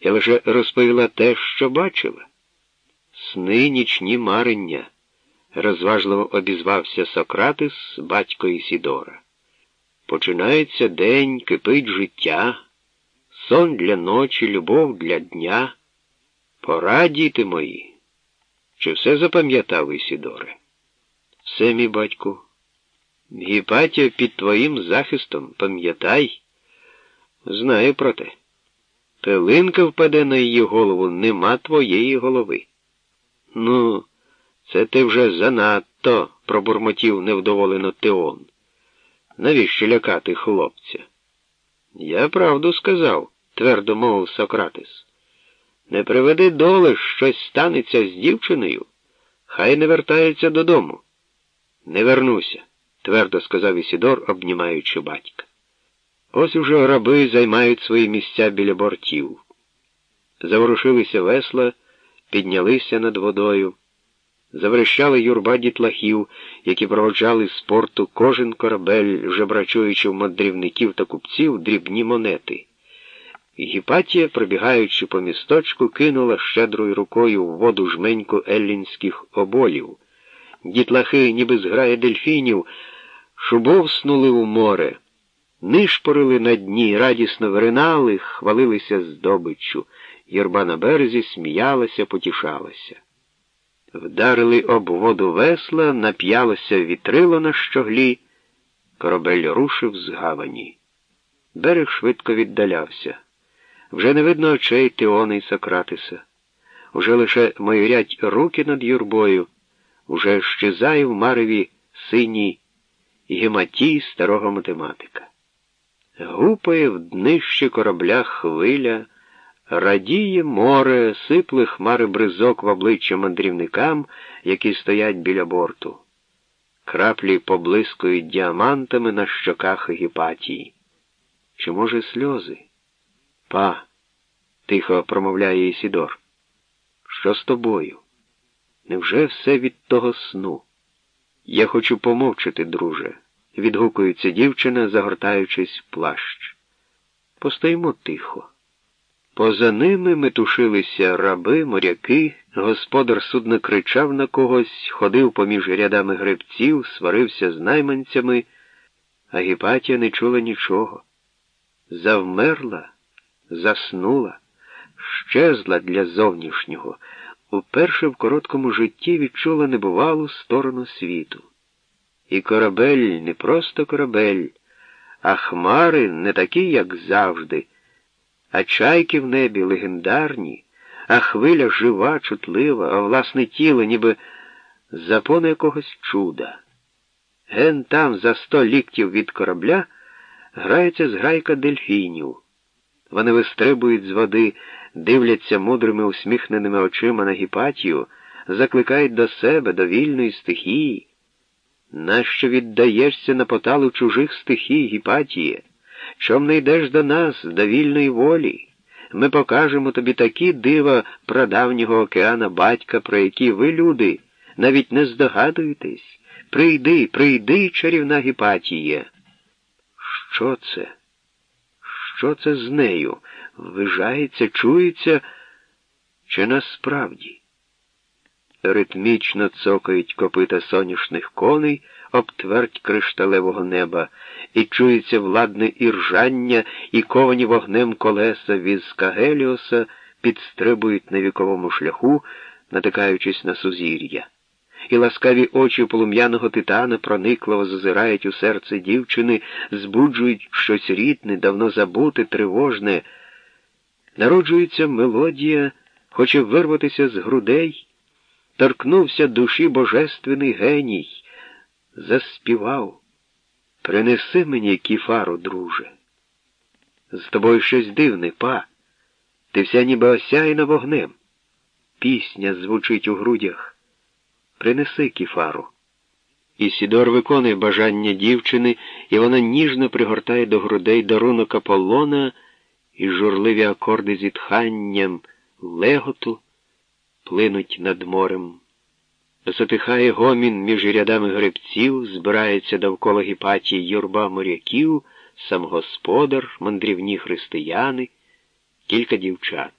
Я лише розповіла те, що бачила. Сни нічні марення, розважливо обізвався Сократис, батько Ісідора. Починається день, кипить життя, сон для ночі, любов для дня. Пора, діти мої. Чи все запам'ятав Ісідоре? Все, мій батьку. Гіпатія під твоїм захистом, пам'ятай, знаю про те. Пилинка впаде на її голову, нема твоєї голови. Ну, це ти вже занадто, пробурмотів невдоволено Теон. Навіщо лякати хлопця? Я правду сказав, твердо мовив Сократис. Не приведи доли, щось станеться з дівчиною, хай не вертається додому. Не вернуся, твердо сказав Ісідор, обнімаючи батька. Ось уже раби займають свої місця біля бортів. Заворушилися весла, піднялися над водою, заверещали юрба дітлахів, які проводжали з порту кожен корабель, жебрачуючи в мандрівників та купців дрібні монети. Гіпатія, пробігаючи по місточку, кинула щедрою рукою в воду жменьку еллінських оболів. Дітлахи, ніби зграє дельфінів, шубовснули у море, нишпорили на дні, радісно виринали, хвалилися здобиччю. Юрба на березі сміялася, потішалася. Вдарили об воду весла, нап'ялося вітрило на щоглі, корабель рушив з гавані. Берег швидко віддалявся. Вже не видно очей Теона і Сократиса. Уже лише майорять руки над юрбою, уже щезає в мареві синій гематій старого математика. Гупає в днище корабля хвиля, радіє море, сипле хмари бризок в обличчя мандрівникам, які стоять біля борту. Краплі поблискують діамантами на щоках гіпатії. Чи, може, сльози? Па, тихо промовляє Ісідор. Що з тобою? Невже все від того сну? Я хочу помовчати, друже, відгукується дівчина, загортаючись в плащ. Постоїмо тихо. Поза ними метушилися раби, моряки, господар судна кричав на когось, ходив поміж рядами гребців, сварився з найманцями, а Гіпатія не чула нічого. Завмерла заснула, щезла для зовнішнього, уперше в короткому житті відчула небувалу сторону світу. І корабель не просто корабель, а хмари не такі, як завжди, а чайки в небі легендарні, а хвиля жива, чутлива, а власне тіло, ніби запона якогось чуда. Ген там, за сто ліктів від корабля, грається зграйка дельфінів. Вони вистрибують з води, дивляться мудрими усміхненими очима на гіпатію, закликають до себе, до вільної стихії. Нащо віддаєшся на поталу чужих стихій, Гіпатіє? Чом не йдеш до нас, до вільної волі? Ми покажемо тобі такі дива прадавнього океана батька, про які ви, люди, навіть не здогадуєтесь. Прийди, прийди, чарівна Гіпатіє. Що це? Що це з нею? Вижається, чується, чи насправді? Ритмічно цокають копита соняшних коней об твердь кришталевого неба, і чується владне іржання, і ковані вогнем колеса візка Геліоса підстрибують на віковому шляху, натикаючись на сузір'я і ласкаві очі полум'яного титана проникливо зазирають у серце дівчини, збуджують щось рідне, давно забуте, тривожне. Народжується мелодія, хоче вирватися з грудей, торкнувся душі божественний геній, заспівав. Принеси мені кіфару, друже. З тобою щось дивне, па. Ти вся ніби осяяна вогнем. Пісня звучить у грудях. Принеси кіфару. Ісідор виконує бажання дівчини, і вона ніжно пригортає до грудей дарунок Аполлона і журливі акорди зітханням леготу плинуть над морем. Затихає гомін між рядами гребців, збирається довкола гіпатії юрба моряків, сам господар, мандрівні християни, кілька дівчат.